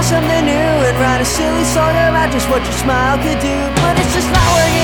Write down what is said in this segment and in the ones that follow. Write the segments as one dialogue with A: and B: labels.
A: try something new and write a silly song about just what your smile could do. But it's just not working.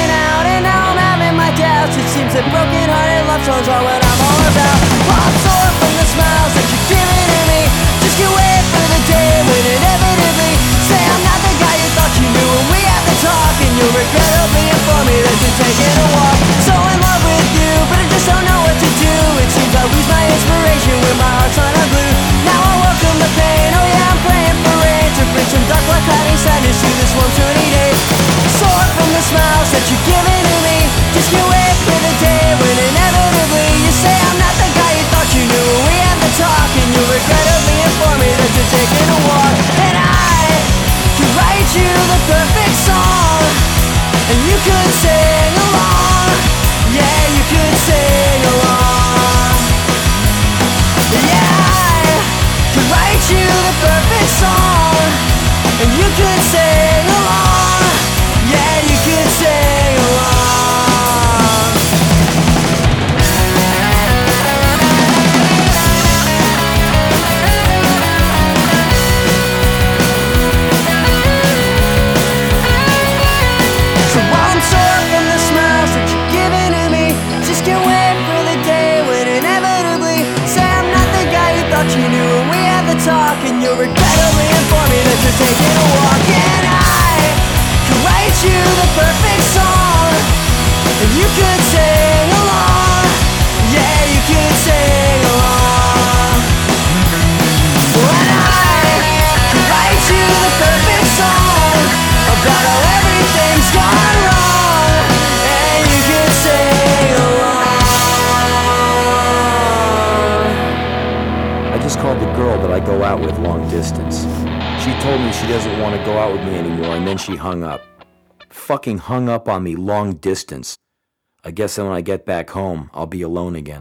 A: you the perfect song, and you can sing along. stuck And you're regrettably informing that you're taking a walk. And I could write you the perfect song. And you could say
B: I just called the girl that I go out with long distance. She told me she doesn't want to go out with me anymore, and then she hung up. Fucking hung up on me long distance. I guess then when I get back home, I'll be alone again.